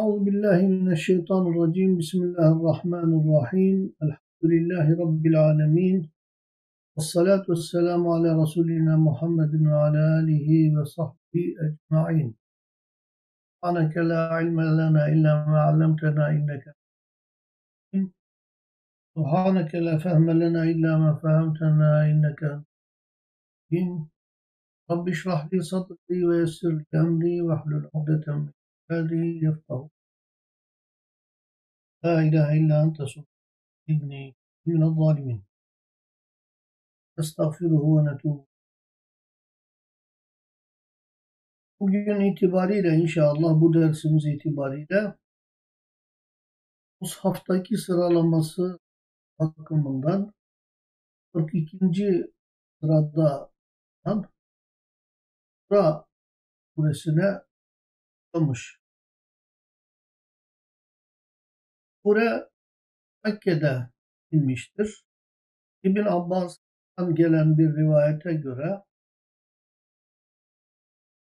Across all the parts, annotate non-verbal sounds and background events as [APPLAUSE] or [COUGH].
أعوذ بالله من الشيطان الرجيم. بسم الله الرحمن الرحيم. الحمد لله رب العالمين. والصلاة والسلام على رسولنا محمد وعلى آله وصحبه أجمعين. سبحانك لا علم لنا إلا ما علمتنا إنك سبحانك لا فهم لنا إلا ما فهمتنا إنك رب اشرح لي صدري ويسر لي أمري واحلل عقدة من lisani yefkahu La ilahe illa ente subhaneke minel zalimin. Estağfiruhu ve. Bugün itibariyle inşallah bu dersimiz itibariyle Mushaftaki sıralaması bakımından 42. sırada Ra suresine olmuş. Sure Mekke'de inmiştir. İbn Abbas'tan gelen bir rivayete göre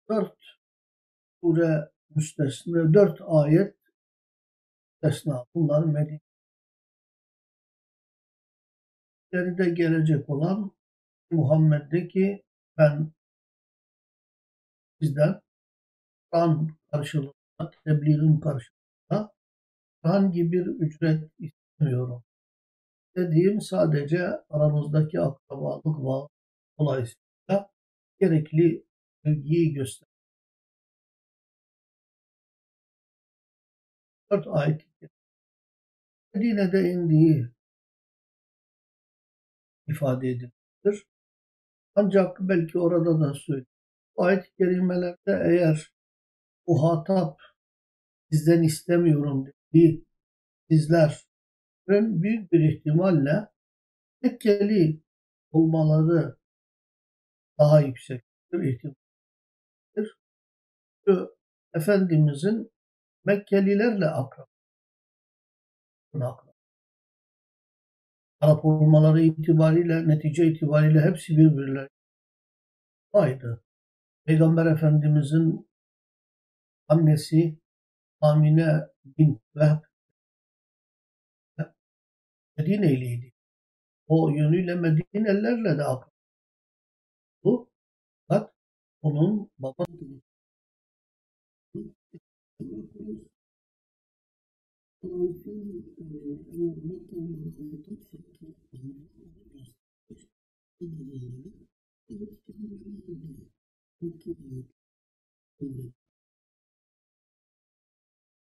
dört sure müstesna, dört ayet müstesna. Bunlar Medine'de gelecek olan Muhammed'deki ben sizden Kur'an karşılığında, tebliğin karşılığında herhangi bir ücret istemiyorum. Dediğim sadece aramızdaki akrabalık bağı dolayısıyla gerekli ilgiyi göster. Dört ayet Medine'de indiği ifade edilmiştir. Ancak belki orada da söyleyeyim. Ayet-i kerimelerde eğer muhatap sizden istemiyorum dediği sizlerin büyük bir ihtimalle Mekkeli olmaları daha yüksektir ihtimaldir. Çünkü Efendimizin Mekkelilerle akrab. Arap olmaları itibariyle, netice itibariyle hepsi birbirleri aynı. Peygamber Efendimizin annesi Amine bin Vehb Medine'liydi. O yönüyle Medinelilerle de akrab. Bu fakat onun babası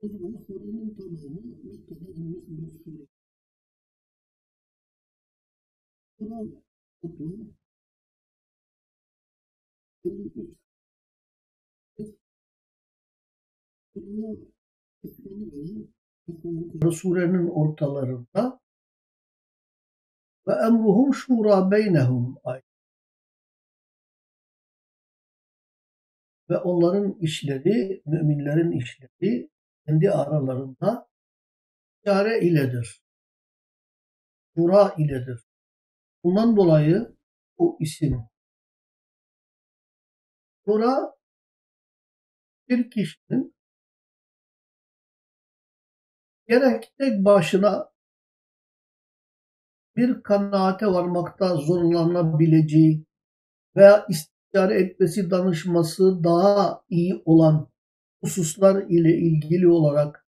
o zaman sorunun tamamı Mekke'de inmiş bir sure. Kur'an toplam 53 Surenin ortalarında ve emruhum şura beynehum. Ve onların işleri, müminlerin işleri kendi aralarında çare iledir. Şura iledir. Bundan dolayı bu isim. Şura bir kişinin gerek tek başına bir kanaate varmakta zorlanabileceği veya istişare etmesi, danışması daha iyi olan hususlar ile ilgili olarak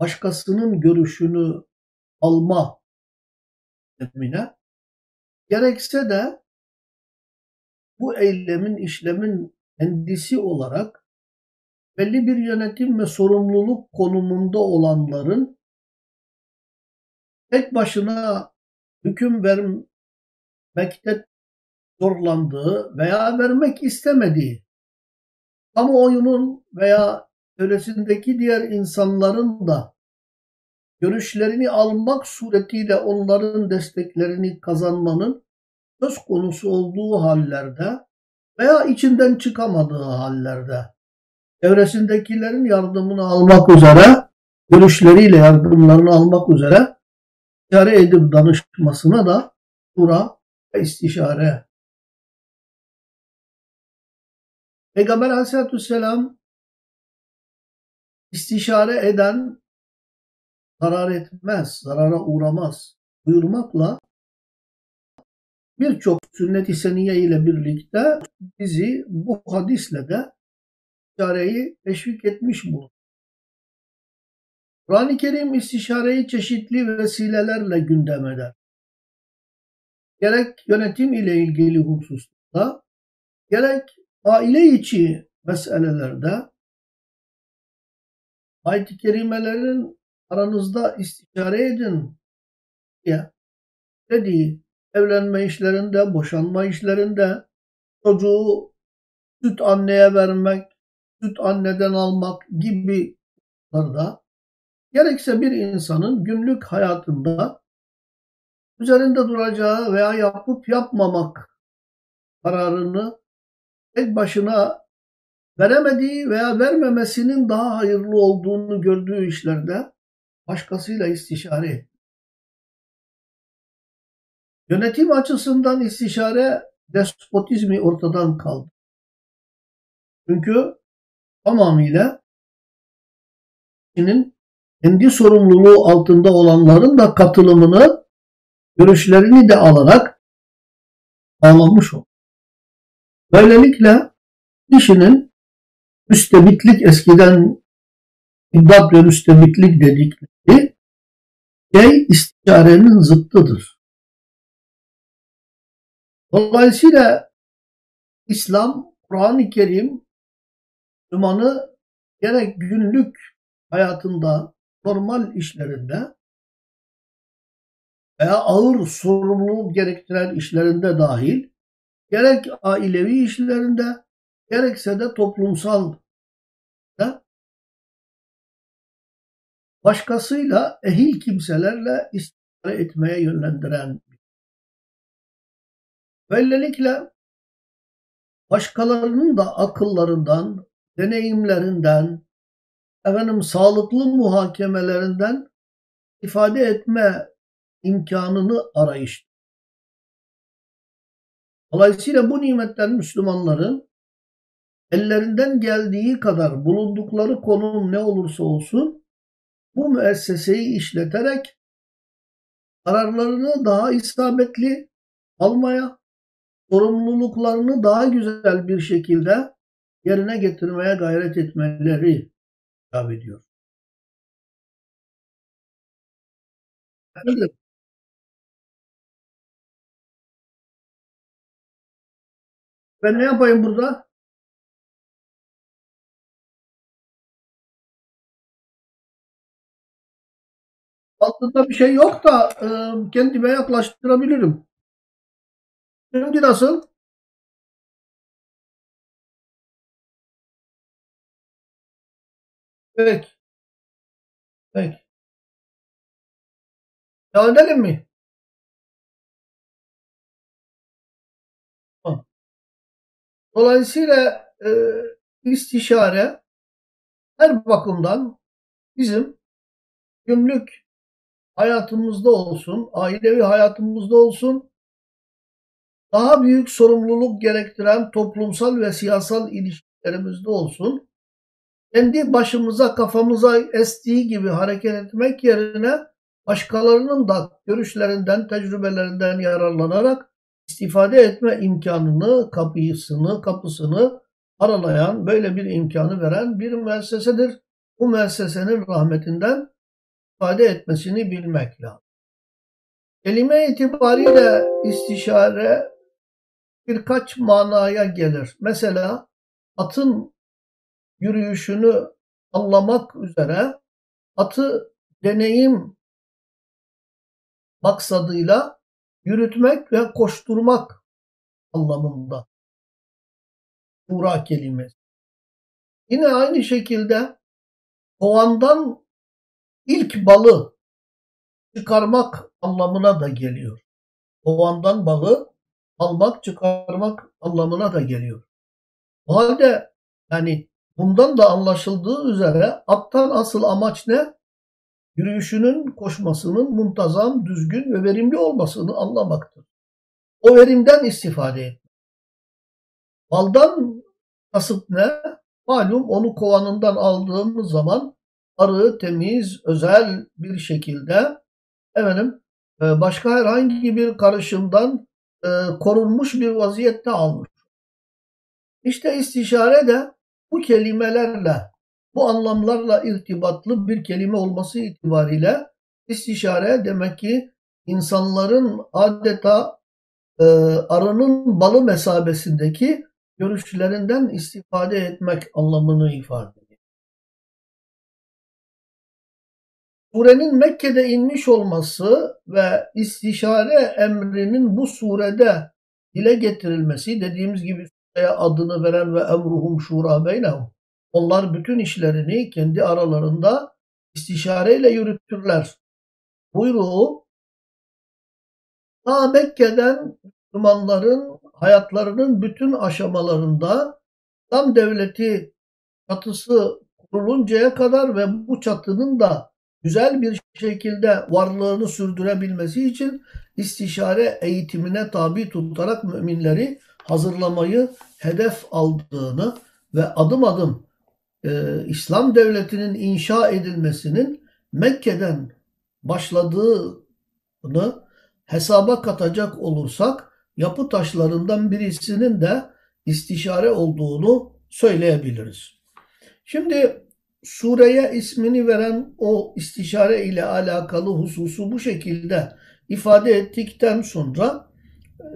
başkasının görüşünü alma emine gerekse de bu eylemin, işlemin kendisi olarak belli bir yönetim ve sorumluluk konumunda olanların tek başına hüküm vermekte zorlandığı veya vermek istemediği kamuoyunun veya çevresindeki diğer insanların da görüşlerini almak suretiyle onların desteklerini kazanmanın söz konusu olduğu hallerde veya içinden çıkamadığı hallerde çevresindekilerin yardımını almak üzere görüşleriyle yardımlarını almak üzere istişare edip danışmasına da şura ve istişare. Peygamber aleyhissalatü vesselam istişare eden zarar etmez, zarara uğramaz. Buyurmakla birçok sünnet-i seniye ile birlikte bizi bu hadisle de istişareyi teşvik etmiş bulunur. Kur'an-ı Kerim istişareyi çeşitli vesilelerle gündem eder. Gerek yönetim ile ilgili hususta, gerek aile içi meselelerde ayet-i kerimelerin aranızda istişare edin. Diye dediği evlenme işlerinde, boşanma işlerinde, çocuğu süt anneye vermek, süt anneden almak gibi konularda gerekse bir insanın günlük hayatında üzerinde duracağı veya yapıp yapmamak kararını tek başına veremediği veya vermemesinin daha hayırlı olduğunu gördüğü işlerde başkasıyla istişare. Yönetim açısından istişare despotizmi ortadan kaldı. Çünkü tamamıyla kişinin kendi sorumluluğu altında olanların da katılımını, görüşlerini de alarak sağlanmış oldu. Böylelikle kişinin müstebitlik eskiden iddat ve müstebitlik dedikleri şey istişarenin zıttıdır. Dolayısıyla İslam, Kur'an-ı Kerim Müslümanı gerek günlük hayatında, normal işlerinde veya ağır sorumluluk gerektiren işlerinde dahil, gerek ailevi işlerinde, gerekse de toplumsal başkasıyla ehil kimselerle istişare etmeye yönlendiren Böylelikle başkalarının da akıllarından, deneyimlerinden, efendim sağlıklı muhakemelerinden ifade etme imkanını arayış. Dolayısıyla bu nimetler Müslümanların ellerinden geldiği kadar bulundukları konum ne olursa olsun bu müesseseyi işleterek kararlarını daha isabetli almaya, sorumluluklarını daha güzel bir şekilde yerine getirmeye gayret etmeleri icap ediyor. Efendim, ben ne yapayım burada? Altında bir şey yok da e, kendime yaklaştırabilirim. Şimdi nasıl? Peki. Peki. Devam edelim mi? Dolayısıyla e, istişare her bakımdan bizim günlük hayatımızda olsun, ailevi hayatımızda olsun, daha büyük sorumluluk gerektiren toplumsal ve siyasal ilişkilerimizde olsun, kendi başımıza kafamıza estiği gibi hareket etmek yerine başkalarının da görüşlerinden, tecrübelerinden yararlanarak istifade etme imkanını, kapısını, kapısını aralayan, böyle bir imkanı veren bir müessesedir. Bu müessesenin rahmetinden ifade etmesini bilmek lazım. Kelime itibariyle istişare birkaç manaya gelir. Mesela atın yürüyüşünü anlamak üzere atı deneyim maksadıyla yürütmek ve koşturmak anlamında. Ura kelimesi. Yine aynı şekilde kovandan ilk balı çıkarmak anlamına da geliyor. Kovandan balı almak, çıkarmak anlamına da geliyor. O halde yani bundan da anlaşıldığı üzere attan asıl amaç ne? Yürüyüşünün, koşmasının muntazam, düzgün ve verimli olmasını anlamaktır. O verimden istifade etmek. Baldan kasıt ne? Malum onu kovanından aldığımız zaman arı, temiz, özel bir şekilde efendim e, başka herhangi bir karışımdan e, korunmuş bir vaziyette almış. İşte istişare de bu kelimelerle, bu anlamlarla irtibatlı bir kelime olması itibariyle istişare demek ki insanların adeta e, arının balı mesabesindeki görüşlerinden istifade etmek anlamını ifade Surenin Mekke'de inmiş olması ve istişare emrinin bu surede dile getirilmesi dediğimiz gibi adını veren ve emruhum şura beynehum. Onlar bütün işlerini kendi aralarında istişareyle yürütürler. Buyruğu ta Mekke'den Müslümanların hayatlarının bütün aşamalarında tam devleti çatısı kuruluncaya kadar ve bu çatının da güzel bir şekilde varlığını sürdürebilmesi için istişare eğitimine tabi tutarak müminleri hazırlamayı hedef aldığını ve adım adım e, İslam devletinin inşa edilmesinin Mekke'den başladığını hesaba katacak olursak yapı taşlarından birisinin de istişare olduğunu söyleyebiliriz. Şimdi sureye ismini veren o istişare ile alakalı hususu bu şekilde ifade ettikten sonra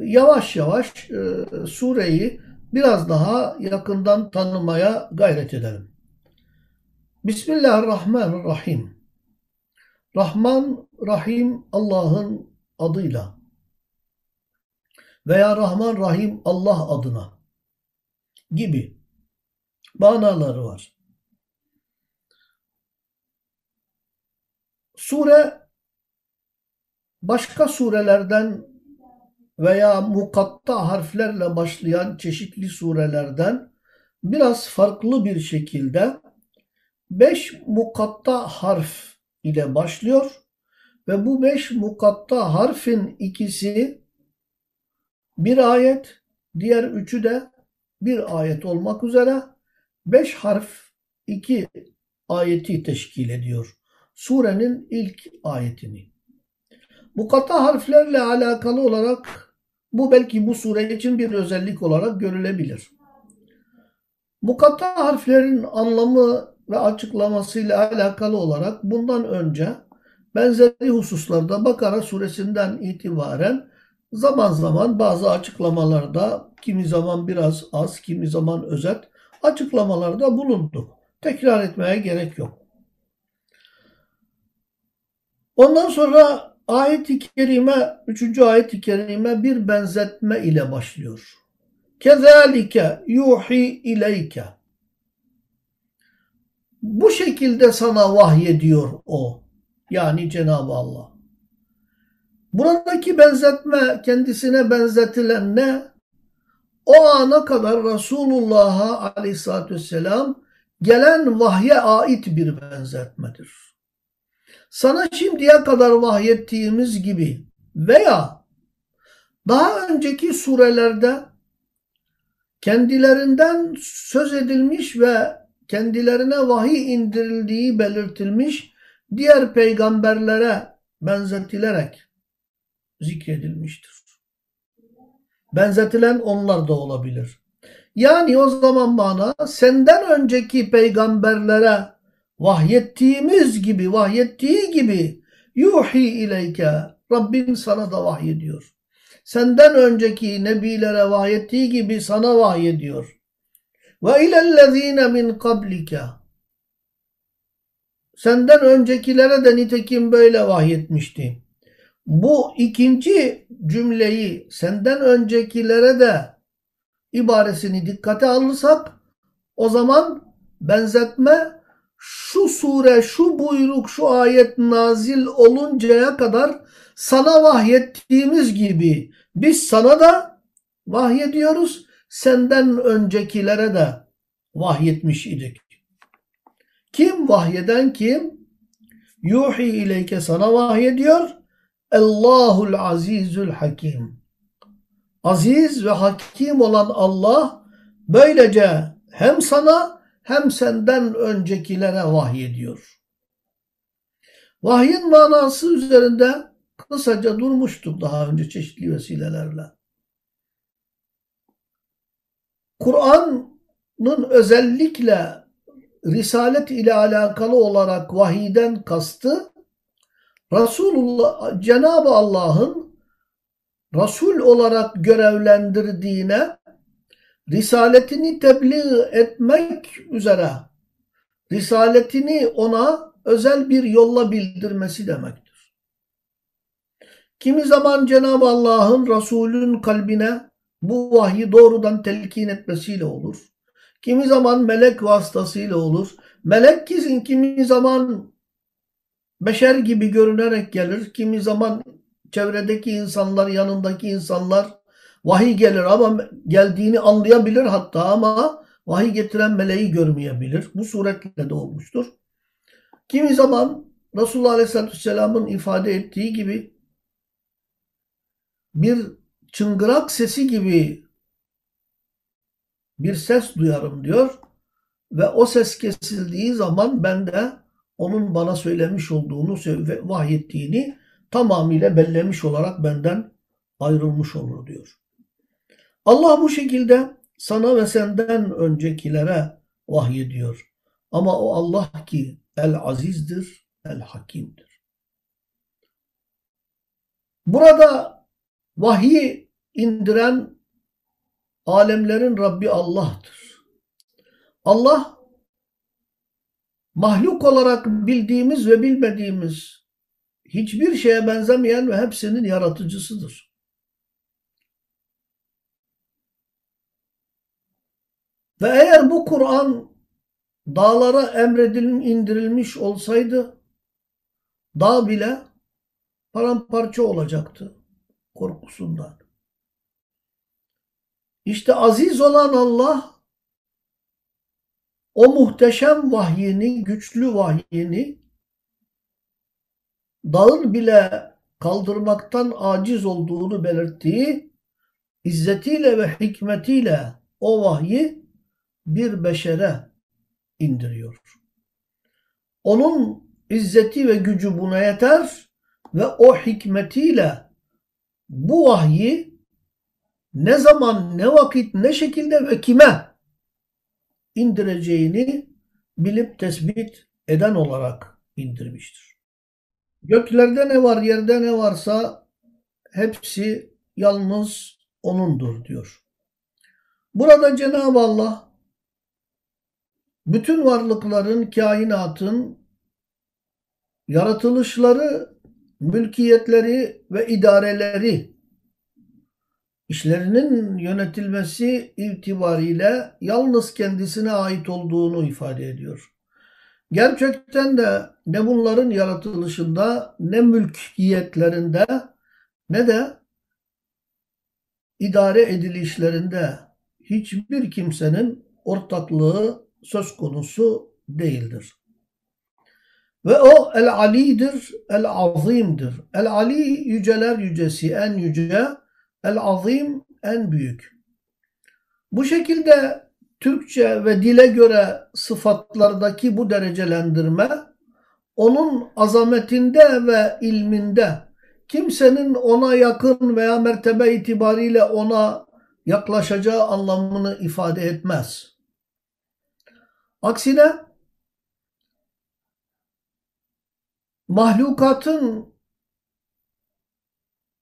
yavaş yavaş e, sureyi biraz daha yakından tanımaya gayret edelim. Bismillahirrahmanirrahim. Rahman, Rahim Allah'ın adıyla veya Rahman, Rahim Allah adına gibi manaları var. Sure başka surelerden veya mukatta harflerle başlayan çeşitli surelerden biraz farklı bir şekilde beş mukatta harf ile başlıyor ve bu beş mukatta harfin ikisi bir ayet, diğer üçü de bir ayet olmak üzere beş harf iki ayeti teşkil ediyor. Surenin ilk ayetini. Mukatta harflerle alakalı olarak bu belki bu sure için bir özellik olarak görülebilir. Mukatta harflerin anlamı ve açıklamasıyla alakalı olarak bundan önce benzeri hususlarda Bakara suresinden itibaren zaman zaman bazı açıklamalarda kimi zaman biraz az, kimi zaman özet açıklamalarda bulunduk. Tekrar etmeye gerek yok. Ondan sonra Ayet-i kerime, üçüncü ayet-i kerime bir benzetme ile başlıyor. Kezalike yuhi ileyke. Bu şekilde sana vahyediyor o. Yani Cenab-ı Allah. Buradaki benzetme kendisine benzetilen ne? O ana kadar Resulullah'a aleyhissalatü vesselam gelen vahye ait bir benzetmedir sana şimdiye kadar vahyettiğimiz gibi veya daha önceki surelerde kendilerinden söz edilmiş ve kendilerine vahiy indirildiği belirtilmiş diğer peygamberlere benzetilerek zikredilmiştir. Benzetilen onlar da olabilir. Yani o zaman mana senden önceki peygamberlere vahyettiğimiz gibi, vahyettiği gibi yuhi ileyke Rabbin sana da vahyediyor. Senden önceki nebilere vahyettiği gibi sana vahyediyor. Ve ilellezine min kablike Senden öncekilere de nitekim böyle vahyetmişti. Bu ikinci cümleyi senden öncekilere de ibaresini dikkate alırsak o zaman benzetme şu sure, şu buyruk, şu ayet nazil oluncaya kadar sana vahyettiğimiz gibi biz sana da vahyediyoruz. Senden öncekilere de vahyetmiş idik. Kim vahyeden kim? Yuhi ileyke sana vahyediyor. Allahul azizül hakim. Aziz ve hakim olan Allah böylece hem sana hem senden öncekilere vahyediyor. Vahyin manası üzerinde kısaca durmuştuk daha önce çeşitli vesilelerle. Kur'an'ın özellikle risalet ile alakalı olarak vahiden kastı Resulullah Cenab-ı Allah'ın Resul olarak görevlendirdiğine risaletini tebliğ etmek üzere risaletini ona özel bir yolla bildirmesi demektir. Kimi zaman Cenab-ı Allah'ın Resulün kalbine bu vahyi doğrudan telkin etmesiyle olur. Kimi zaman melek vasıtasıyla olur. Melek kizin kimi zaman beşer gibi görünerek gelir. Kimi zaman çevredeki insanlar, yanındaki insanlar vahiy gelir ama geldiğini anlayabilir hatta ama vahiy getiren meleği görmeyebilir. Bu suretle de olmuştur. Kimi zaman Resulullah Aleyhisselatü Vesselam'ın ifade ettiği gibi bir çıngırak sesi gibi bir ses duyarım diyor ve o ses kesildiği zaman ben de onun bana söylemiş olduğunu ve vahyettiğini tamamıyla bellemiş olarak benden ayrılmış olur diyor. Allah bu şekilde sana ve senden öncekilere vahyediyor. Ama o Allah ki el azizdir, el hakimdir. Burada vahyi indiren alemlerin Rabbi Allah'tır. Allah mahluk olarak bildiğimiz ve bilmediğimiz hiçbir şeye benzemeyen ve hepsinin yaratıcısıdır. Ve eğer bu Kur'an dağlara emredilmiş, indirilmiş olsaydı dağ bile paramparça olacaktı korkusundan. İşte aziz olan Allah o muhteşem vahyini, güçlü vahyini dağın bile kaldırmaktan aciz olduğunu belirttiği izzetiyle ve hikmetiyle o vahyi bir beşere indiriyor. Onun izzeti ve gücü buna yeter ve o hikmetiyle bu vahyi ne zaman, ne vakit, ne şekilde ve kime indireceğini bilip tespit eden olarak indirmiştir. Göklerde ne var, yerde ne varsa hepsi yalnız O'nundur diyor. Burada Cenab-ı Allah bütün varlıkların, kainatın yaratılışları, mülkiyetleri ve idareleri işlerinin yönetilmesi itibariyle yalnız kendisine ait olduğunu ifade ediyor. Gerçekten de ne bunların yaratılışında ne mülkiyetlerinde ne de idare edilişlerinde hiçbir kimsenin ortaklığı söz konusu değildir. Ve o el-alidir, el-azimdir. El-ali yüceler yücesi, en yüce, el-azim en büyük. Bu şekilde Türkçe ve dile göre sıfatlardaki bu derecelendirme onun azametinde ve ilminde kimsenin ona yakın veya mertebe itibariyle ona yaklaşacağı anlamını ifade etmez. Aksine mahlukatın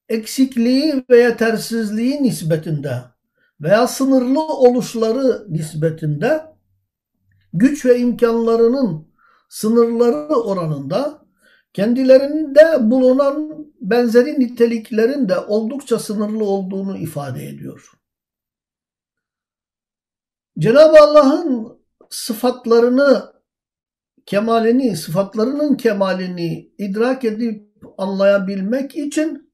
eksikliği ve yetersizliği nispetinde veya sınırlı oluşları nispetinde güç ve imkanlarının sınırları oranında kendilerinde bulunan benzeri niteliklerin de oldukça sınırlı olduğunu ifade ediyor. Cenab-ı Allah'ın sıfatlarını kemalini, sıfatlarının kemalini idrak edip anlayabilmek için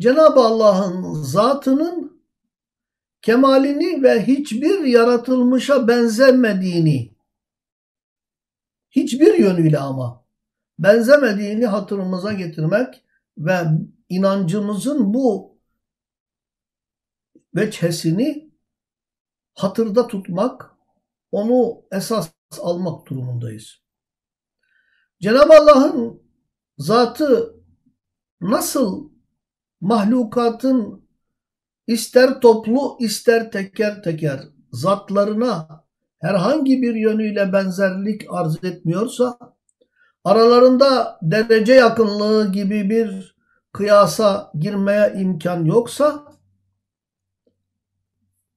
Cenab-ı Allah'ın zatının kemalini ve hiçbir yaratılmışa benzemediğini hiçbir yönüyle ama benzemediğini hatırımıza getirmek ve inancımızın bu veçhesini hatırda tutmak, onu esas almak durumundayız. Cenab-ı Allah'ın zatı nasıl mahlukatın ister toplu ister teker teker zatlarına herhangi bir yönüyle benzerlik arz etmiyorsa aralarında derece yakınlığı gibi bir kıyasa girmeye imkan yoksa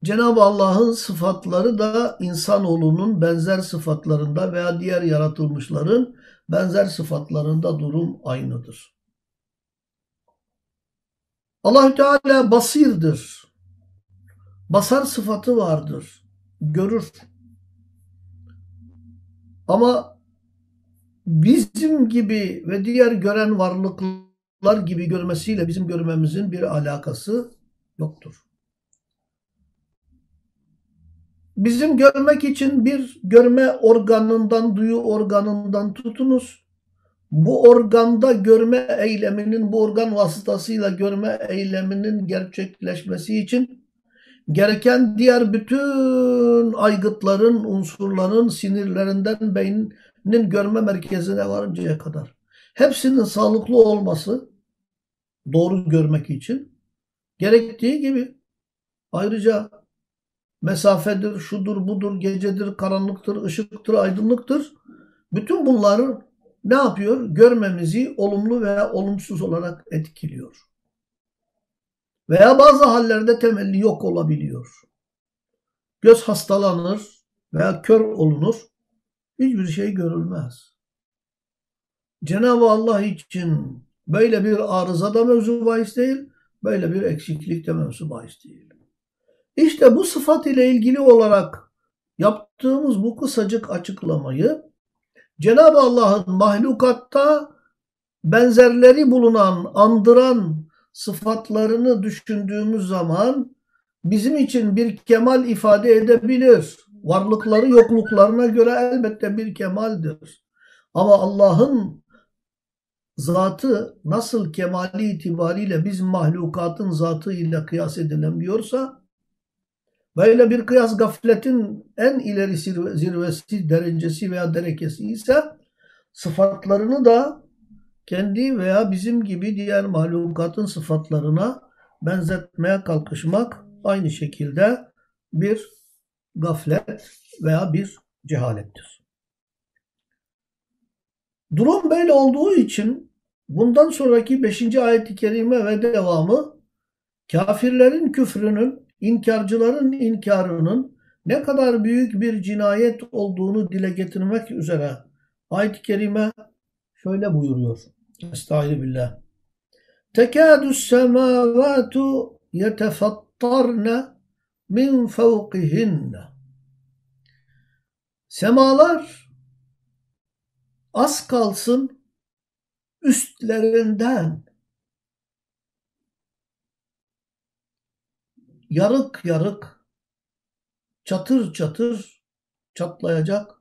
Cenab-ı Allah'ın sıfatları da insanoğlunun benzer sıfatlarında veya diğer yaratılmışların benzer sıfatlarında durum aynıdır. allah Teala basirdir. Basar sıfatı vardır. Görür. Ama bizim gibi ve diğer gören varlıklar gibi görmesiyle bizim görmemizin bir alakası yoktur. Bizim görmek için bir görme organından, duyu organından tutunuz. Bu organda görme eyleminin, bu organ vasıtasıyla görme eyleminin gerçekleşmesi için gereken diğer bütün aygıtların, unsurların, sinirlerinden beynin görme merkezine varıncaya kadar. Hepsinin sağlıklı olması doğru görmek için gerektiği gibi ayrıca mesafedir, şudur, budur, gecedir, karanlıktır, ışıktır, aydınlıktır. Bütün bunları ne yapıyor? Görmemizi olumlu veya olumsuz olarak etkiliyor. Veya bazı hallerde temelli yok olabiliyor. Göz hastalanır veya kör olunur. Hiçbir şey görülmez. Cenab-ı Allah için böyle bir arıza da mevzu bahis değil, böyle bir eksiklik de mevzu bahis değil. İşte bu sıfat ile ilgili olarak yaptığımız bu kısacık açıklamayı Cenab-ı Allah'ın mahlukatta benzerleri bulunan, andıran sıfatlarını düşündüğümüz zaman bizim için bir kemal ifade edebilir. Varlıkları yokluklarına göre elbette bir kemaldir. Ama Allah'ın zatı nasıl kemali itibariyle biz mahlukatın zatı ile kıyas edilemiyorsa Böyle bir kıyas gafletin en ileri zirvesi, derecesi veya derekesi ise sıfatlarını da kendi veya bizim gibi diğer mahlukatın sıfatlarına benzetmeye kalkışmak aynı şekilde bir gaflet veya bir cehalettir. Durum böyle olduğu için bundan sonraki 5. ayet-i kerime ve devamı kafirlerin küfrünün inkarcıların inkarının ne kadar büyük bir cinayet olduğunu dile getirmek üzere ayet-i kerime şöyle buyuruyor. Estağfirullah. Tekâdü semâvâtu yetefattarne min fevkihinne. Semalar az kalsın üstlerinden yarık yarık, çatır çatır çatlayacak,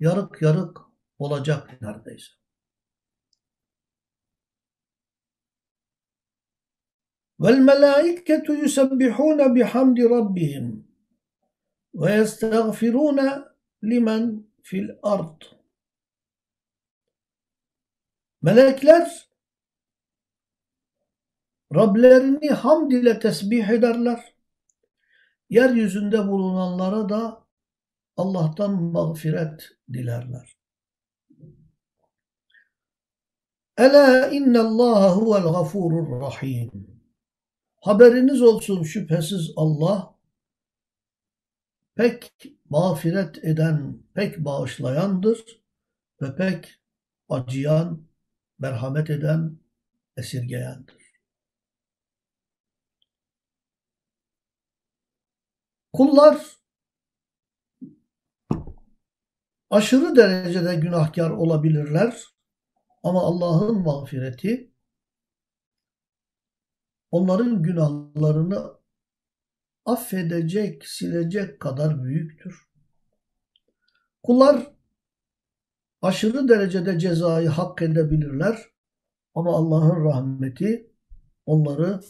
yarık yarık olacak neredeyse. Vel melaiketu yusabbihun bihamdi rabbihim ve yestağfirun limen fil ard. Melekler Rablerini hamd ile tesbih ederler yeryüzünde bulunanlara da Allah'tan mağfiret dilerler. Ela innallaha huvel gafurur rahim. Haberiniz olsun şüphesiz Allah pek mağfiret eden, pek bağışlayandır ve pek acıyan, merhamet eden, esirgeyendir. Kullar aşırı derecede günahkar olabilirler ama Allah'ın mağfireti onların günahlarını affedecek, silecek kadar büyüktür. Kullar aşırı derecede cezayı hak edebilirler ama Allah'ın rahmeti onları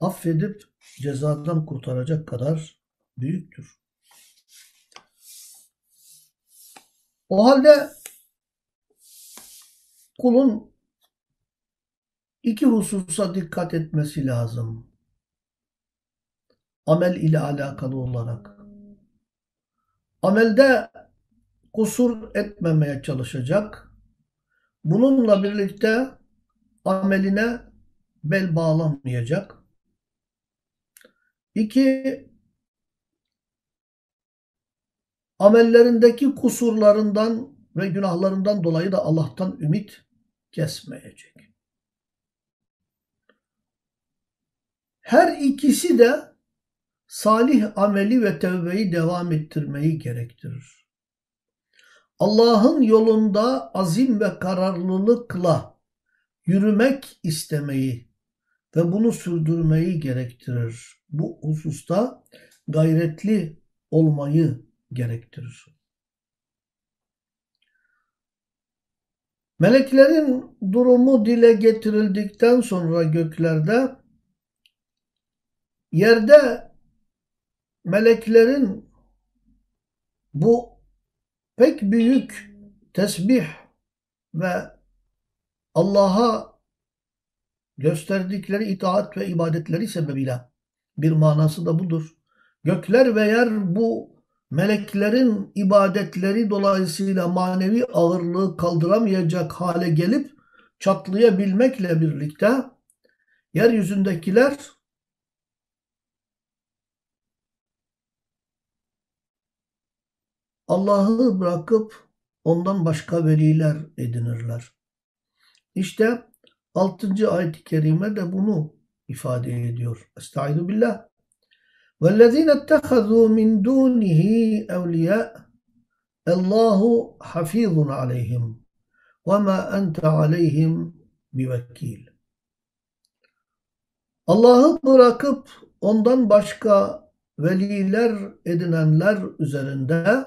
affedip cezadan kurtaracak kadar büyüktür. O halde kulun iki hususa dikkat etmesi lazım. Amel ile alakalı olarak. Amelde kusur etmemeye çalışacak. Bununla birlikte ameline bel bağlamayacak. İki, amellerindeki kusurlarından ve günahlarından dolayı da Allah'tan ümit kesmeyecek. Her ikisi de salih ameli ve tevbeyi devam ettirmeyi gerektirir. Allah'ın yolunda azim ve kararlılıkla yürümek istemeyi ve bunu sürdürmeyi gerektirir. Bu hususta gayretli olmayı gerektirir. Meleklerin durumu dile getirildikten sonra göklerde yerde meleklerin bu pek büyük tesbih ve Allah'a gösterdikleri itaat ve ibadetleri sebebiyle bir manası da budur. Gökler ve yer bu meleklerin ibadetleri dolayısıyla manevi ağırlığı kaldıramayacak hale gelip çatlayabilmekle birlikte yeryüzündekiler Allah'ı bırakıp ondan başka veliler edinirler. İşte 6. ayet-i kerime de bunu ifade ediyor. Estaizu billah. وَالَّذ۪ينَ اتَّخَذُوا مِنْ دُونِهِ اَوْلِيَاءَ اللّٰهُ حَف۪يظٌ عَلَيْهِمْ وَمَا أَنْتَ عَلَيْهِمْ بِوَكِيلٍ Allah'ı bırakıp ondan başka veliler edinenler üzerinde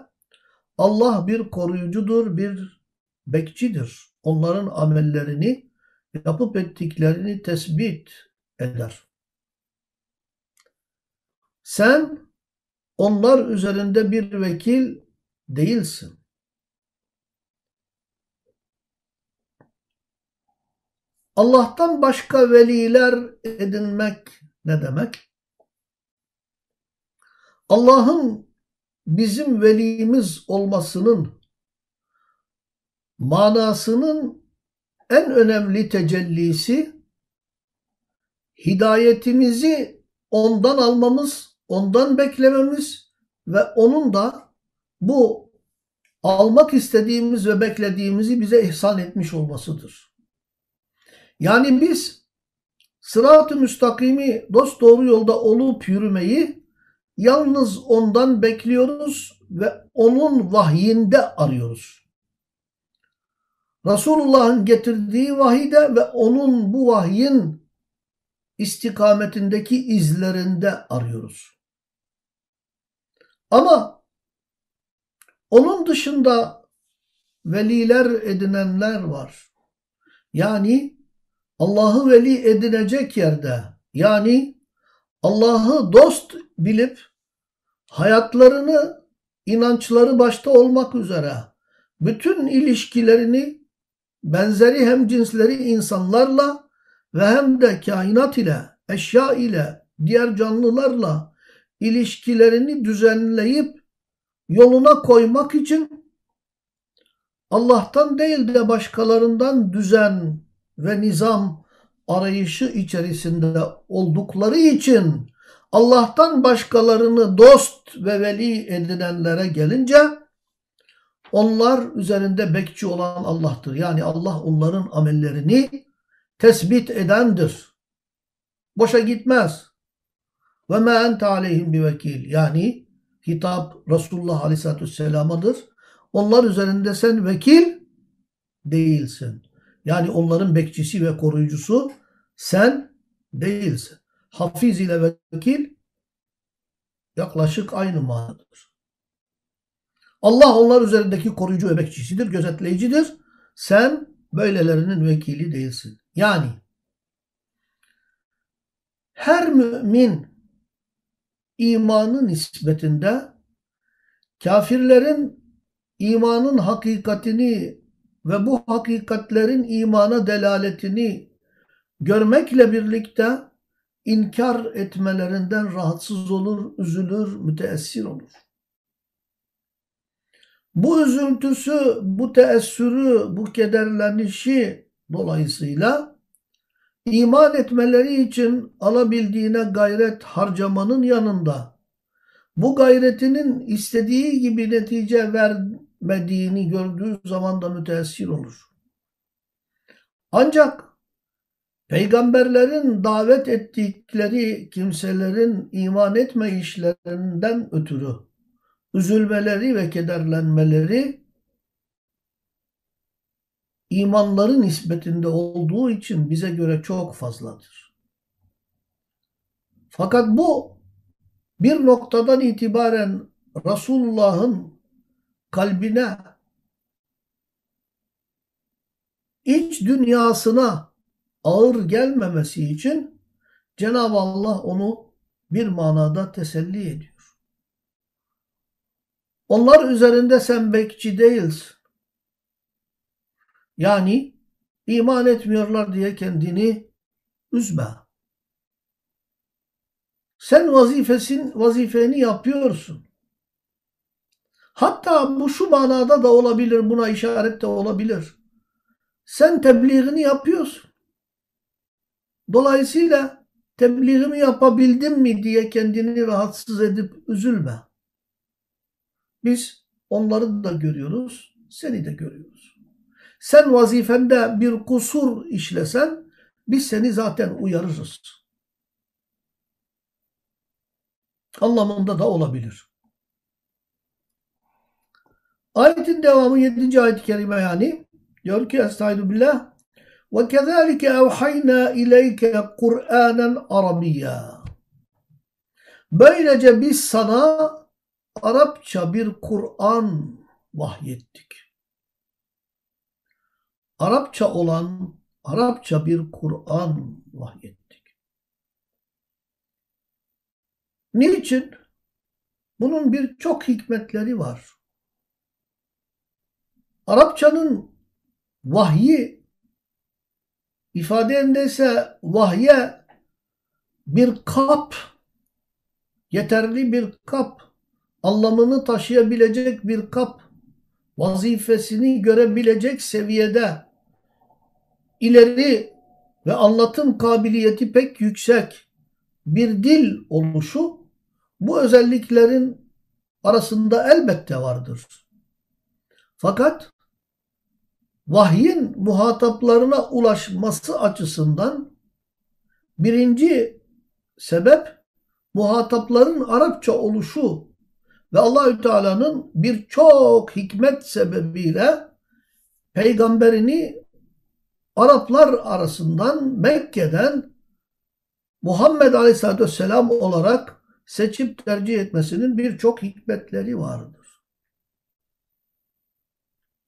Allah bir koruyucudur, bir bekçidir. Onların amellerini yapıp ettiklerini tespit eder. Sen onlar üzerinde bir vekil değilsin. Allah'tan başka veliler edinmek ne demek? Allah'ın bizim velimiz olmasının manasının en önemli tecellisi hidayetimizi ondan almamız ondan beklememiz ve onun da bu almak istediğimiz ve beklediğimizi bize ihsan etmiş olmasıdır. Yani biz sırat-ı müstakimi dost doğru yolda olup yürümeyi yalnız ondan bekliyoruz ve onun vahyinde arıyoruz. Resulullah'ın getirdiği vahide ve onun bu vahyin istikametindeki izlerinde arıyoruz. Ama onun dışında veliler edinenler var. Yani Allah'ı veli edinecek yerde yani Allah'ı dost bilip hayatlarını inançları başta olmak üzere bütün ilişkilerini benzeri hem cinsleri insanlarla ve hem de kainat ile, eşya ile, diğer canlılarla ilişkilerini düzenleyip yoluna koymak için Allah'tan değil de başkalarından düzen ve nizam arayışı içerisinde oldukları için Allah'tan başkalarını dost ve veli edinenlere gelince onlar üzerinde bekçi olan Allah'tır. Yani Allah onların amellerini tespit edendir. Boşa gitmez. Ve ma ente aleyhim bi vekil. Yani hitap Resulullah Aleyhisselatü Vesselam'adır. Onlar üzerinde sen vekil değilsin. Yani onların bekçisi ve koruyucusu sen değilsin. Hafiz ile vekil yaklaşık aynı manadır. Allah onlar üzerindeki koruyucu ve bekçisidir, gözetleyicidir. Sen böylelerinin vekili değilsin. Yani her mümin imanı nispetinde kafirlerin imanın hakikatini ve bu hakikatlerin imana delaletini görmekle birlikte inkar etmelerinden rahatsız olur, üzülür, müteessir olur. Bu üzüntüsü, bu teessürü, bu kederlenişi dolayısıyla iman etmeleri için alabildiğine gayret harcamanın yanında bu gayretinin istediği gibi netice vermediğini gördüğü zaman da müteessir olur. Ancak peygamberlerin davet ettikleri kimselerin iman etme işlerinden ötürü üzülmeleri ve kederlenmeleri imanları nispetinde olduğu için bize göre çok fazladır. Fakat bu bir noktadan itibaren Resulullah'ın kalbine, iç dünyasına ağır gelmemesi için Cenab-ı Allah onu bir manada teselli ediyor. Onlar üzerinde sen bekçi değilsin. Yani iman etmiyorlar diye kendini üzme. Sen vazifesin, vazifeni yapıyorsun. Hatta bu şu manada da olabilir, buna işaret de olabilir. Sen tebliğini yapıyorsun. Dolayısıyla tebliğimi yapabildim mi diye kendini rahatsız edip üzülme. Biz onları da görüyoruz, seni de görüyoruz. Sen vazifende bir kusur işlesen biz seni zaten uyarırız. Anlamında da olabilir. Ayetin devamı 7. ayet-i kerime yani diyor ki Estaizu billah ve kezalike evhayna ileyke Kur'anen Arabiyya Böylece biz sana Arapça bir Kur'an vahyettik. Arapça olan Arapça bir Kur'an vahyettik. Niçin? Bunun birçok hikmetleri var. Arapçanın vahyi ifade ise vahye bir kap, yeterli bir kap, anlamını taşıyabilecek bir kap, vazifesini görebilecek seviyede ileri ve anlatım kabiliyeti pek yüksek bir dil oluşu bu özelliklerin arasında elbette vardır. Fakat vahyin muhataplarına ulaşması açısından birinci sebep muhatapların Arapça oluşu ve Allahü Teala'nın birçok hikmet sebebiyle peygamberini Araplar arasından Mekke'den Muhammed Aleyhisselatü Vesselam olarak seçip tercih etmesinin birçok hikmetleri vardır.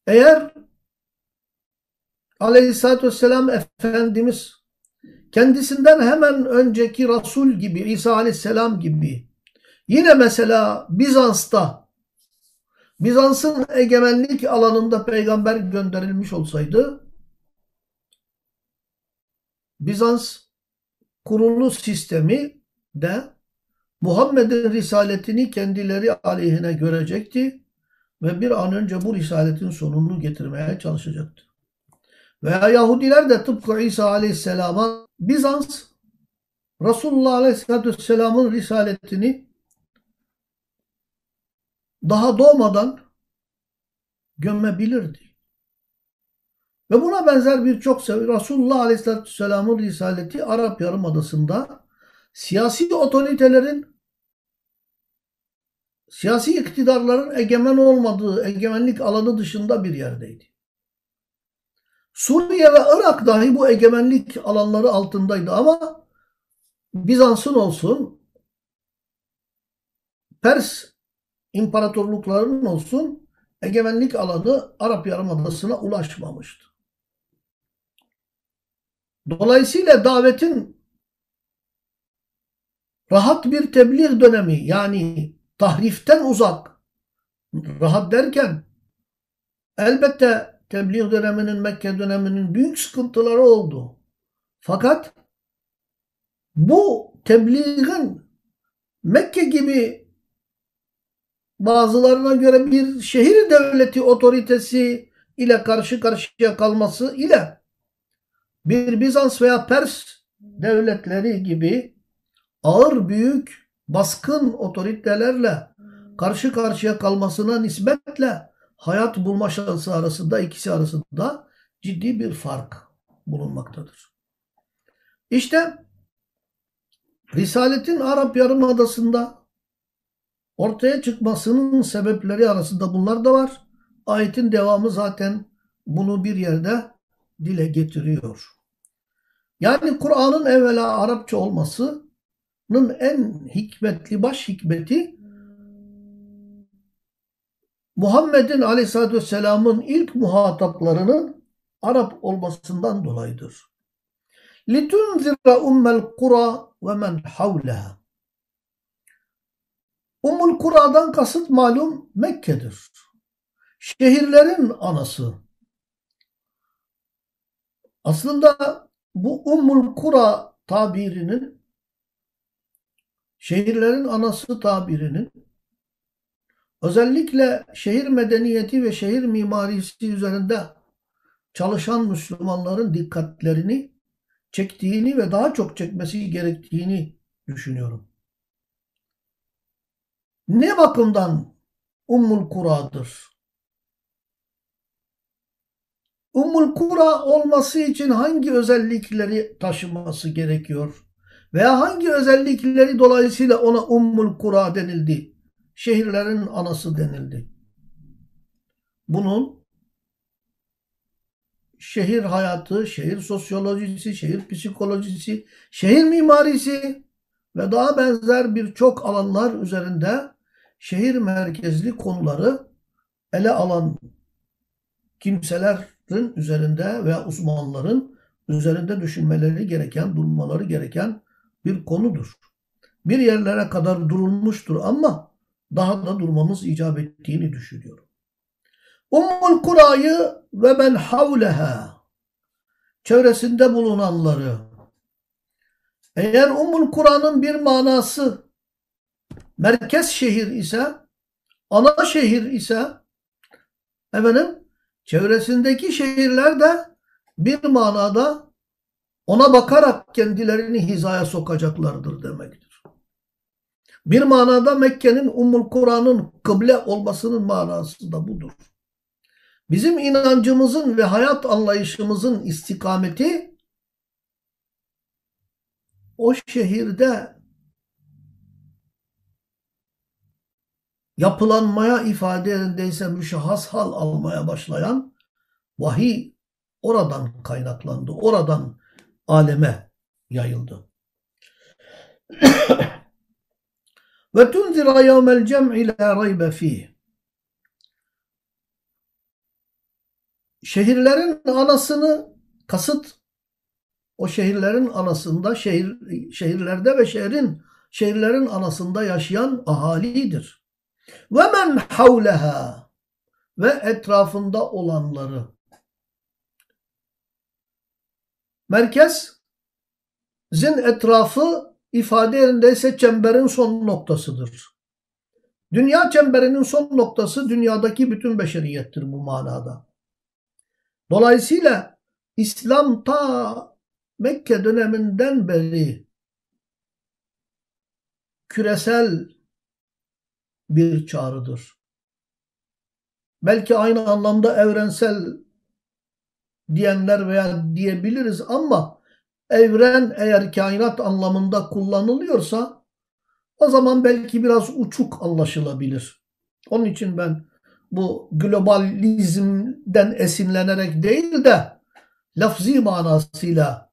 Eğer Aleyhisselatü Vesselam Efendimiz kendisinden hemen önceki Resul gibi, İsa Aleyhisselam gibi yine mesela Bizans'ta Bizans'ın egemenlik alanında peygamber gönderilmiş olsaydı Bizans kurulu sistemi de Muhammed'in risaletini kendileri aleyhine görecekti ve bir an önce bu risaletin sonunu getirmeye çalışacaktı. Veya Yahudiler de tıpkı İsa Aleyhisselam'a Bizans Resulullah Aleyhisselatü Vesselam'ın risaletini daha doğmadan gömebilirdi. Ve buna benzer birçok Resulullah Aleyhisselatü Vesselam'ın risaleti Arap Yarımadası'nda siyasi otoritelerin siyasi iktidarların egemen olmadığı egemenlik alanı dışında bir yerdeydi. Suriye ve Irak dahi bu egemenlik alanları altındaydı ama Bizans'ın olsun, Pers imparatorluklarının olsun egemenlik alanı Arap Yarımadası'na ulaşmamıştı. Dolayısıyla davetin rahat bir tebliğ dönemi yani tahriften uzak rahat derken elbette tebliğ döneminin Mekke döneminin büyük sıkıntıları oldu. Fakat bu tebliğin Mekke gibi bazılarına göre bir şehir devleti otoritesi ile karşı karşıya kalması ile bir Bizans veya Pers devletleri gibi ağır büyük baskın otoritelerle karşı karşıya kalmasına nispetle hayat bulma şansı arasında ikisi arasında ciddi bir fark bulunmaktadır. İşte Risaletin Arap Yarımadası'nda ortaya çıkmasının sebepleri arasında bunlar da var. Ayetin devamı zaten bunu bir yerde dile getiriyor. Yani Kur'an'ın evvela Arapça olmasının en hikmetli baş hikmeti Muhammed'in aleyhissalatü vesselamın ilk muhataplarının Arap olmasından dolayıdır. لِتُنْذِرَ اُمَّ الْقُرَى وَمَنْ حَوْلَهَا Ummul Kura'dan kasıt malum Mekke'dir. Şehirlerin anası. Aslında bu Ummul Kura tabirinin şehirlerin anası tabirinin özellikle şehir medeniyeti ve şehir mimarisi üzerinde çalışan Müslümanların dikkatlerini çektiğini ve daha çok çekmesi gerektiğini düşünüyorum. Ne bakımdan Ummul Kura'dır? Ummul Kura olması için hangi özellikleri taşıması gerekiyor? Veya hangi özellikleri dolayısıyla ona Ummul Kura denildi? Şehirlerin anası denildi. Bunun şehir hayatı, şehir sosyolojisi, şehir psikolojisi, şehir mimarisi ve daha benzer birçok alanlar üzerinde şehir merkezli konuları ele alan kimselerin üzerinde veya uzmanların üzerinde düşünmeleri gereken, durmaları gereken bir konudur. Bir yerlere kadar durulmuştur ama daha da durmamız icap ettiğini düşünüyorum. Ummul Kura'yı ve men havleha çevresinde bulunanları eğer Ummul Kur'an'ın bir manası merkez şehir ise ana şehir ise efendim çevresindeki şehirler de bir manada ona bakarak kendilerini hizaya sokacaklardır demektir. Bir manada Mekke'nin Ummul Kur'an'ın kıble olmasının manası da budur. Bizim inancımızın ve hayat anlayışımızın istikameti o şehirde yapılanmaya ifade yerindeyse müşahhas hal almaya başlayan vahiy oradan kaynaklandı. Oradan aleme yayıldı. [CLEARS THROAT] Ve tunzira yevmel cem'i la raybe fih. Şehirlerin anasını kasıt o şehirlerin anasında şehir şehirlerde ve şehrin şehirlerin anasında yaşayan ahalidir. Ve men havleha ve etrafında olanları. Merkezin etrafı ifade yerindeyse çemberin son noktasıdır. Dünya çemberinin son noktası dünyadaki bütün beşeriyettir bu manada. Dolayısıyla İslam ta Mekke döneminden beri küresel bir çağrıdır. Belki aynı anlamda evrensel diyenler veya diyebiliriz ama evren eğer kainat anlamında kullanılıyorsa o zaman belki biraz uçuk anlaşılabilir. Onun için ben bu globalizmden esinlenerek değil de lafzi manasıyla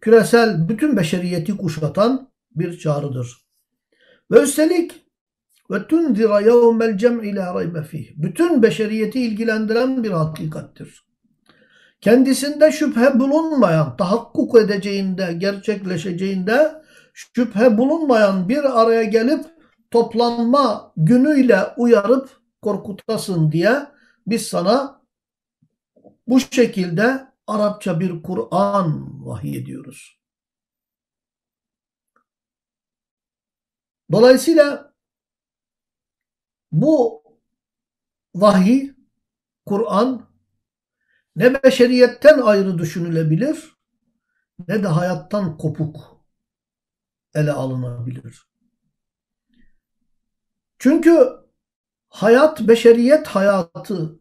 küresel bütün beşeriyeti kuşatan bir çağrıdır. Ve üstelik ve tunzira yevmel cem'i la raybe fih. Bütün beşeriyeti ilgilendiren bir hakikattir. Kendisinde şüphe bulunmayan, tahakkuk edeceğinde, gerçekleşeceğinde şüphe bulunmayan bir araya gelip toplanma günüyle uyarıp korkutasın diye biz sana bu şekilde Arapça bir Kur'an vahiy ediyoruz. Dolayısıyla bu vahiy, Kur'an ne beşeriyetten ayrı düşünülebilir ne de hayattan kopuk ele alınabilir. Çünkü hayat beşeriyet hayatı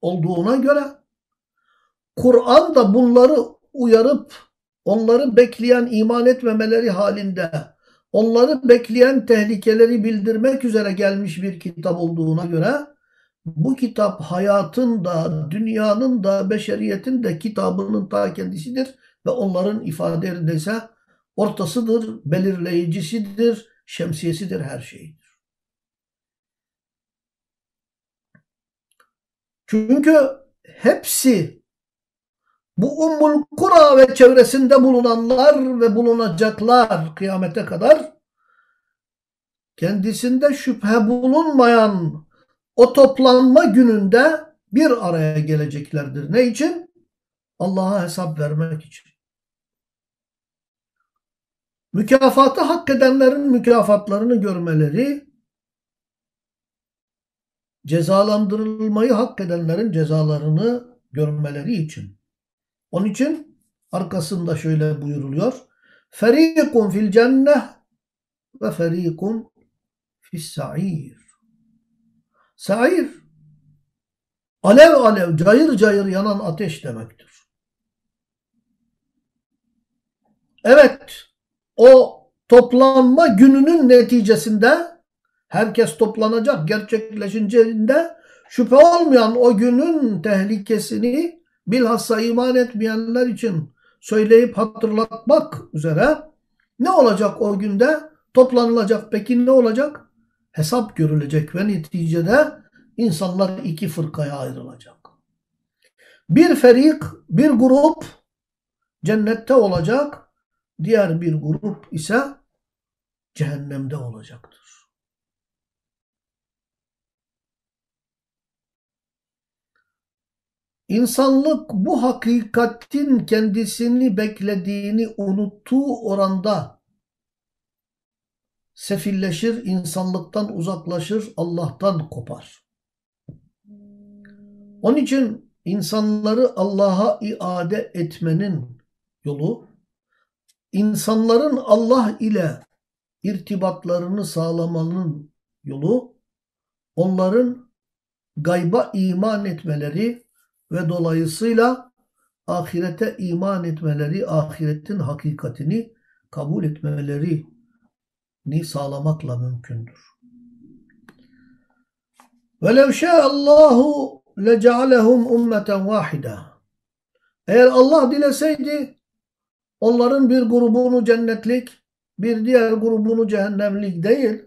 olduğuna göre Kur'an da bunları uyarıp onları bekleyen iman etmemeleri halinde onları bekleyen tehlikeleri bildirmek üzere gelmiş bir kitap olduğuna göre bu kitap hayatın da, dünyanın da, beşeriyetin de kitabının ta kendisidir ve onların ifade yerindeyse ortasıdır, belirleyicisidir, şemsiyesidir, her şeydir. Çünkü hepsi bu Ummul Kura ve çevresinde bulunanlar ve bulunacaklar kıyamete kadar kendisinde şüphe bulunmayan o toplanma gününde bir araya geleceklerdir. Ne için? Allah'a hesap vermek için. Mükafatı hak edenlerin mükafatlarını görmeleri, cezalandırılmayı hak edenlerin cezalarını görmeleri için. Onun için arkasında şöyle buyuruluyor. Ferikun fil cenneh ve ferikun fis sa'ir. Sa'ir alev alev, cayır cayır yanan ateş demektir. Evet, o toplanma gününün neticesinde herkes toplanacak gerçekleşince şüphe olmayan o günün tehlikesini bilhassa iman etmeyenler için söyleyip hatırlatmak üzere ne olacak o günde? Toplanılacak. Peki ne olacak? Hesap görülecek ve neticede insanlar iki fırkaya ayrılacak. Bir ferik, bir grup cennette olacak. Diğer bir grup ise cehennemde olacaktır. İnsanlık bu hakikatin kendisini beklediğini unuttuğu oranda sefilleşir, insanlıktan uzaklaşır, Allah'tan kopar. Onun için insanları Allah'a iade etmenin yolu, insanların Allah ile irtibatlarını sağlamanın yolu, onların gayba iman etmeleri, ve dolayısıyla ahirete iman etmeleri, ahiretin hakikatini kabul etmeleri ni sağlamakla mümkündür. Velev şe'allahu leca'alehum ummeten vahide. Eğer Allah dileseydi onların bir grubunu cennetlik, bir diğer grubunu cehennemlik değil,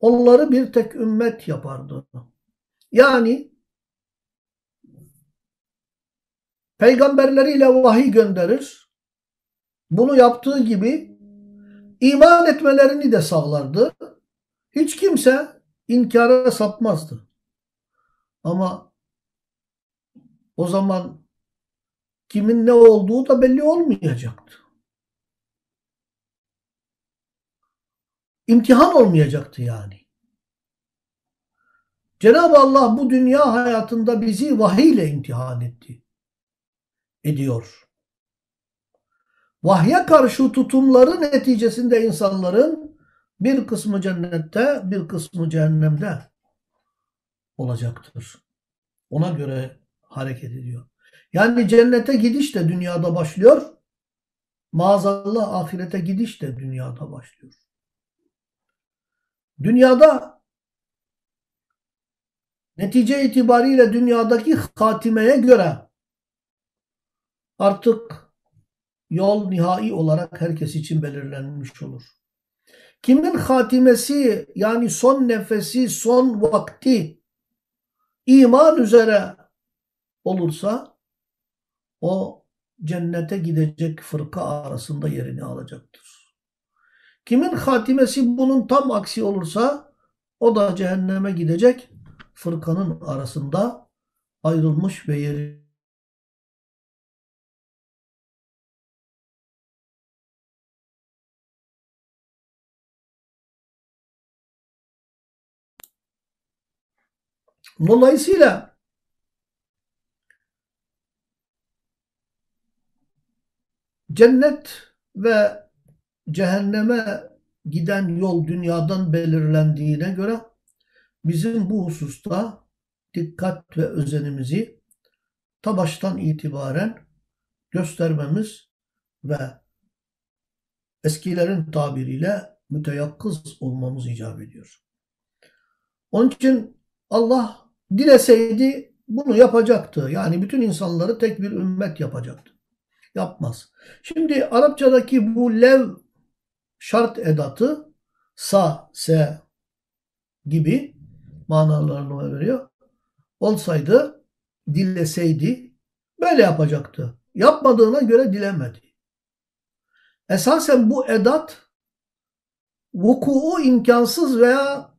onları bir tek ümmet yapardı. Yani peygamberleriyle vahiy gönderir. Bunu yaptığı gibi iman etmelerini de sağlardı. Hiç kimse inkara sapmazdı. Ama o zaman kimin ne olduğu da belli olmayacaktı. İmtihan olmayacaktı yani. Cenab-ı Allah bu dünya hayatında bizi vahiy ile imtihan etti ediyor. Vahye karşı tutumları neticesinde insanların bir kısmı cennette, bir kısmı cehennemde olacaktır. Ona göre hareket ediyor. Yani cennete gidiş de dünyada başlıyor. Maazallah ahirete gidiş de dünyada başlıyor. Dünyada netice itibariyle dünyadaki hatimeye göre artık yol nihai olarak herkes için belirlenmiş olur. Kimin hatimesi yani son nefesi, son vakti iman üzere olursa o cennete gidecek fırka arasında yerini alacaktır. Kimin hatimesi bunun tam aksi olursa o da cehenneme gidecek fırkanın arasında ayrılmış ve yeri Dolayısıyla cennet ve cehenneme giden yol dünyadan belirlendiğine göre bizim bu hususta dikkat ve özenimizi ta baştan itibaren göstermemiz ve eskilerin tabiriyle müteyakkız olmamız icap ediyor. Onun için Allah dileseydi bunu yapacaktı. Yani bütün insanları tek bir ümmet yapacaktı. Yapmaz. Şimdi Arapçadaki bu lev şart edatı sa, se gibi manalarını veriyor. Olsaydı, dileseydi böyle yapacaktı. Yapmadığına göre dilemedi. Esasen bu edat vuku'u imkansız veya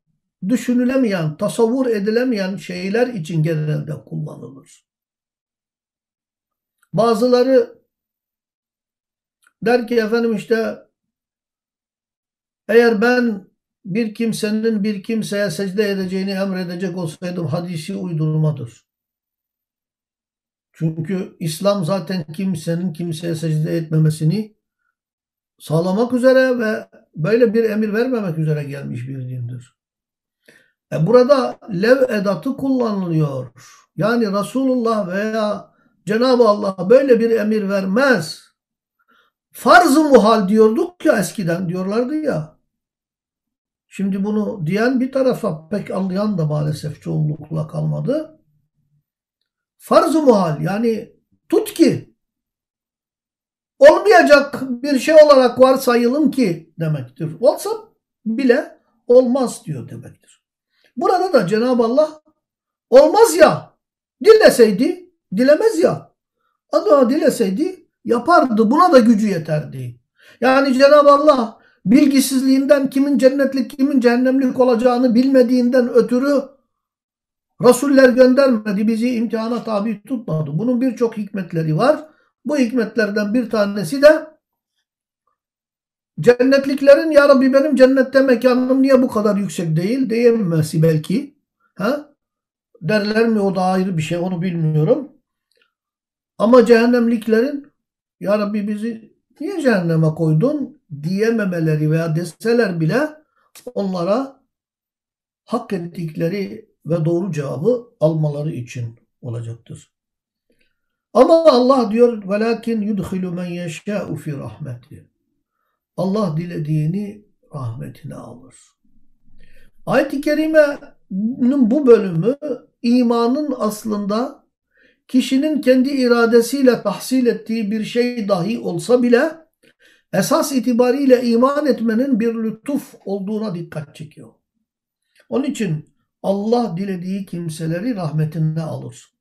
düşünülemeyen, tasavvur edilemeyen şeyler için genelde kullanılır. Bazıları der ki efendim işte eğer ben bir kimsenin bir kimseye secde edeceğini emredecek olsaydım hadisi uydurmadır. Çünkü İslam zaten kimsenin kimseye secde etmemesini sağlamak üzere ve böyle bir emir vermemek üzere gelmiş bir dindir. E burada lev edatı kullanılıyor. Yani Resulullah veya Cenab-ı Allah böyle bir emir vermez. Farz-ı muhal diyorduk ya eskiden diyorlardı ya. Şimdi bunu diyen bir tarafa pek anlayan da maalesef çoğunlukla kalmadı. Farz-ı muhal yani tut ki olmayacak bir şey olarak varsayalım ki demektir. Olsa bile olmaz diyor demektir. Burada da Cenab-ı Allah olmaz ya dileseydi dilemez ya Allah dileseydi yapardı buna da gücü yeterdi. Yani Cenab-ı Allah bilgisizliğinden kimin cennetlik kimin cehennemlik olacağını bilmediğinden ötürü Rasuller göndermedi, bizi imtihana tabi tutmadı. Bunun birçok hikmetleri var. Bu hikmetlerden bir tanesi de cennetliklerin ya Rabbi benim cennette mekanım niye bu kadar yüksek değil diyememesi belki. Ha? Derler mi o da ayrı bir şey onu bilmiyorum. Ama cehennemliklerin ya Rabbi bizi niye cehenneme koydun diyememeleri veya deseler bile onlara hak ettikleri ve doğru cevabı almaları için olacaktır. Ama Allah diyor velakin yudhilu men yeşâ'u fi rahmeti. Allah dilediğini rahmetine alır. Ayet-i Kerime'nin bu bölümü imanın aslında kişinin kendi iradesiyle tahsil ettiği bir şey dahi olsa bile esas itibariyle iman etmenin bir lütuf olduğuna dikkat çekiyor. Onun için Allah dilediği kimseleri rahmetine alır.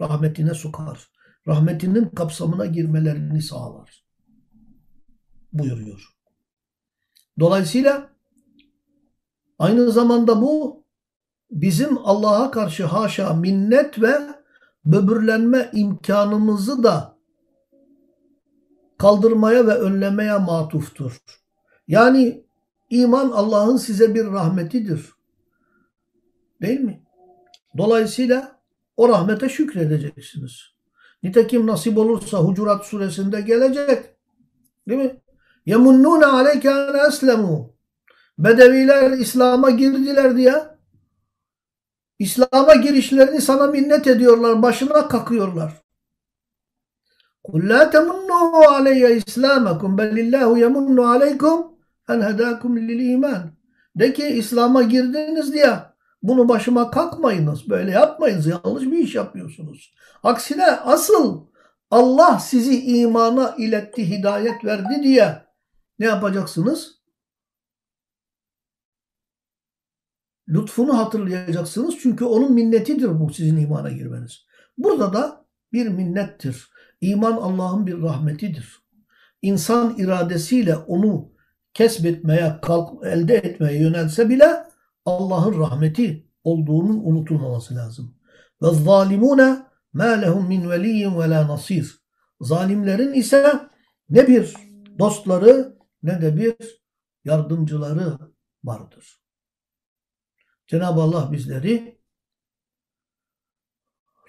Rahmetine sokar. Rahmetinin kapsamına girmelerini sağlar. Buyuruyor. Dolayısıyla aynı zamanda bu bizim Allah'a karşı haşa minnet ve böbürlenme imkanımızı da kaldırmaya ve önlemeye matuftur. Yani iman Allah'ın size bir rahmetidir. Değil mi? Dolayısıyla o rahmete şükredeceksiniz. Nitekim nasip olursa Hucurat suresinde gelecek. Değil mi? يَمُنُّونَ عَلَيْكَ اَنْ اَسْلَمُوا Bedeviler İslam'a girdiler diye İslam'a girişlerini sana minnet ediyorlar. Başına kakıyorlar. قُلْ لَا تَمُنُّوا عَلَيَّ إِسْلَامَكُمْ بَلْ اللّٰهُ يَمُنُّ عَلَيْكُمْ اَنْ هَدَاكُمْ لِلْا۪يمَانِ De ki İslam'a girdiniz diye bunu başıma kalkmayınız. Böyle yapmayınız. Yanlış bir iş yapıyorsunuz. Aksine asıl Allah sizi imana iletti, hidayet verdi diye ne yapacaksınız? Lütfunu hatırlayacaksınız. Çünkü onun minnetidir bu sizin imana girmeniz. Burada da bir minnettir. İman Allah'ın bir rahmetidir. İnsan iradesiyle onu kesbetmeye, kalk, elde etmeye yönelse bile Allah'ın rahmeti olduğunun unutulmaması lazım. Ve zalimune ma lehum min veliyyin ve la nasir. Zalimlerin ise ne bir dostları ne de bir yardımcıları vardır. Cenab-ı Allah bizleri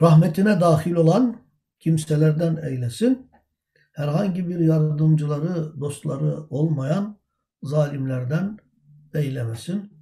rahmetine dahil olan kimselerden eylesin. Herhangi bir yardımcıları, dostları olmayan zalimlerden eylemesin.